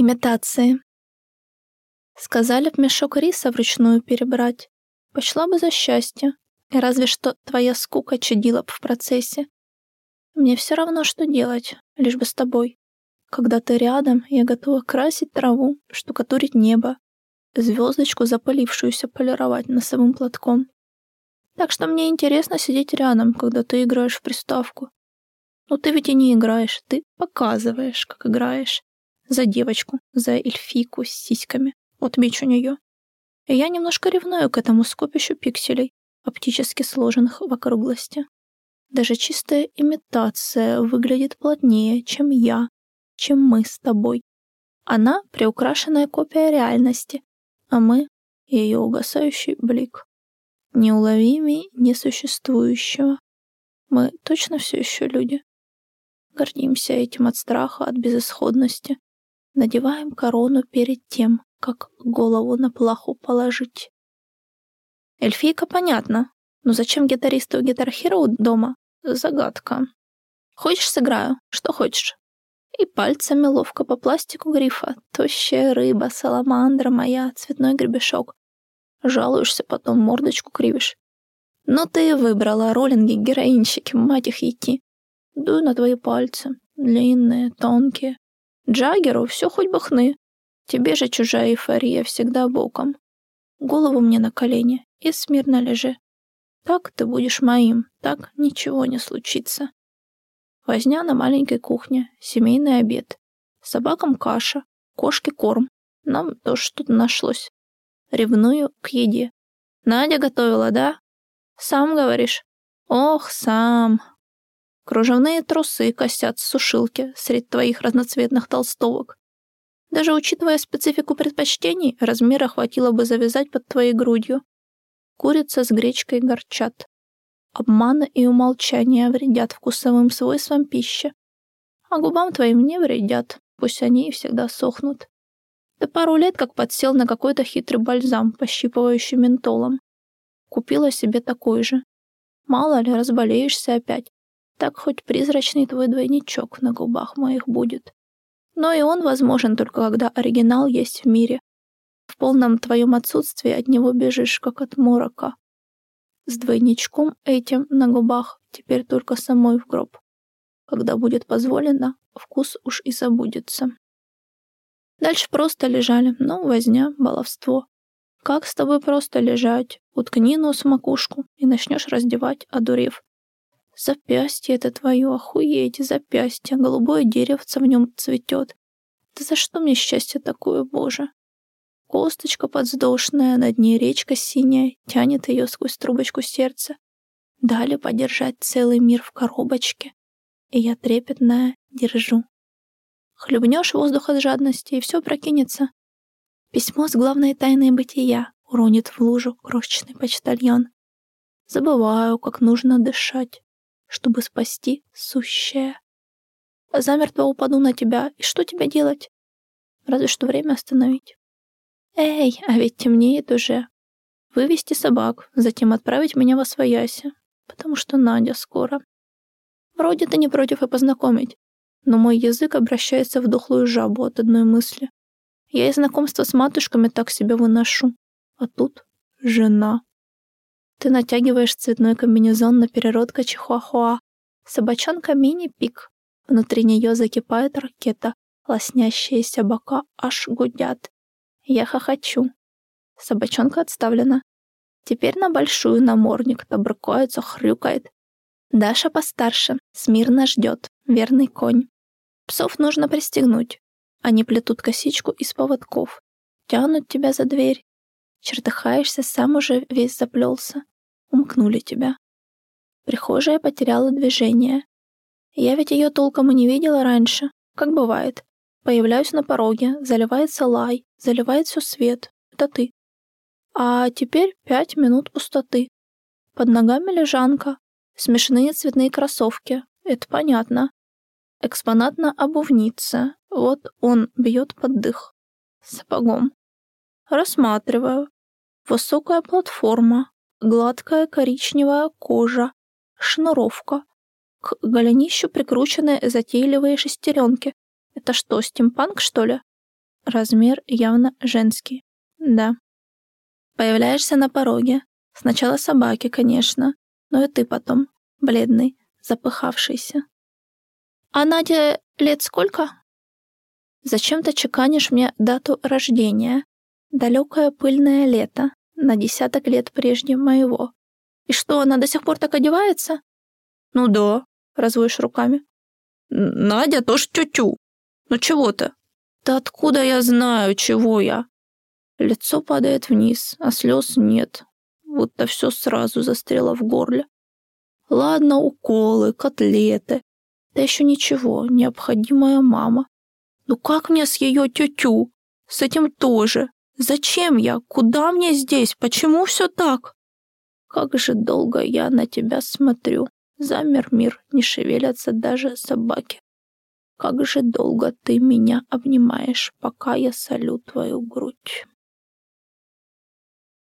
Имитации. Сказали б мешок риса вручную перебрать. Пошла бы за счастье, и разве что твоя скука чадила б в процессе. Мне все равно, что делать, лишь бы с тобой. Когда ты рядом, я готова красить траву, штукатурить небо, звездочку, запалившуюся полировать носовым платком. Так что мне интересно сидеть рядом, когда ты играешь в приставку. Но ты ведь и не играешь, ты показываешь, как играешь. За девочку, за эльфийку с сиськами. Отмечу нее. Я немножко ревную к этому скопищу пикселей, оптически сложенных в округлости. Даже чистая имитация выглядит плотнее, чем я, чем мы с тобой. Она — приукрашенная копия реальности, а мы — ее угасающий блик. Неуловимей несуществующего. Мы точно все еще люди. Гордимся этим от страха, от безысходности. Надеваем корону перед тем, как голову на плаху положить. Эльфийка понятно, но зачем гитаристу гитар-хиро дома? Загадка. Хочешь, сыграю? Что хочешь? И пальцами ловко по пластику грифа. Тощая рыба, саламандра моя, цветной гребешок. Жалуешься, потом мордочку кривишь. Но ты выбрала роллинги, героинщики, мать их идти. Дуй на твои пальцы. Длинные, тонкие. Джаггеру все хоть бы хны. Тебе же чужая эйфория всегда боком. Голову мне на колени и смирно лежи. Так ты будешь моим, так ничего не случится. Возня на маленькой кухне, семейный обед. Собакам каша, кошке корм. Нам тоже что-то нашлось. Ревную к еде. Надя готовила, да? Сам говоришь? Ох, сам. Кружевные трусы косят с сушилки среди твоих разноцветных толстовок. Даже учитывая специфику предпочтений, размера хватило бы завязать под твоей грудью. Курица с гречкой горчат. Обманы и умолчания вредят вкусовым свойствам пищи. А губам твоим не вредят, пусть они и всегда сохнут. Ты пару лет как подсел на какой-то хитрый бальзам, пощипывающий ментолом. Купила себе такой же. Мало ли, разболеешься опять. Так хоть призрачный твой двойничок на губах моих будет. Но и он возможен только когда оригинал есть в мире. В полном твоем отсутствии от него бежишь, как от морока. С двойничком этим на губах теперь только самой в гроб. Когда будет позволено, вкус уж и забудется. Дальше просто лежали, ну, возня, баловство. Как с тобой просто лежать? Уткни нос в макушку и начнешь раздевать, одурев. Запястье это твое, охуеть, запястье, голубое деревце в нем цветет. Да за что мне счастье такое, боже? Косточка подвздошная, на дне речка синяя, тянет ее сквозь трубочку сердца. Далее подержать целый мир в коробочке. И я трепетная держу. Хлебнешь воздух от жадности, и все прокинется. Письмо с главной тайной бытия уронит в лужу крошечный почтальон. Забываю, как нужно дышать, чтобы спасти сущее. Замертво упаду на тебя, и что тебе делать? Разве что время остановить. Эй, а ведь темнеет уже. Вывести собак, затем отправить меня во свояси, потому что Надя скоро. Вроде ты не против и познакомить, но мой язык обращается в дохлую жабу от одной мысли. Я и знакомство с матушками так себе выношу. А тут жена. Ты натягиваешь цветной комбинезон на переродка чихуахуа. Собачонка мини-пик. Внутри нее закипает ракета. Лоснящиеся бока аж гудят. Я хохочу. Собачонка отставлена. Теперь на большую намордник добрыкается, хрюкает. Даша постарше, смирно ждет, верный конь. Псов нужно пристегнуть. Они плетут косичку из поводков. Тянут тебя за дверь. Чертыхаешься, сам уже весь заплелся. Умкнули тебя. Прихожая потеряла движение. Я ведь ее толком и не видела раньше, как бывает. Появляюсь на пороге, заливается лай, заливает все свет. Это ты. А теперь пять минут пустоты. Под ногами лежанка, смешные цветные кроссовки. Это понятно. Экспонатно обувница. Вот он бьет под дых. Сапогом. Рассматриваю. Высокая платформа, гладкая коричневая кожа, шнуровка. К голенищу прикручены затейливые шестеренки, это что, стимпанк, что ли? размер явно женский. Да. Появляешься на пороге. Сначала собаки, конечно, но и ты потом, бледный, запыхавшийся. А Надя лет сколько? Зачем ты чеканишь мне дату рождения? Далекое пыльное лето, на десяток лет прежде моего. И что, она до сих пор так одевается? Ну да, разводишь руками. Надя тоже тю-тю. Ну чего ты? Да откуда я знаю, чего я? Лицо падает вниз, а слез нет. Будто все сразу застряло в горле. Ладно, уколы, котлеты. Да еще ничего, необходимая мама. Ну как мне с ее тетю? С этим тоже. Зачем я? Куда мне здесь? Почему все так? Как же долго я на тебя смотрю. Замер мир, не шевелятся даже собаки. Как же долго ты меня обнимаешь, пока я солю твою грудь.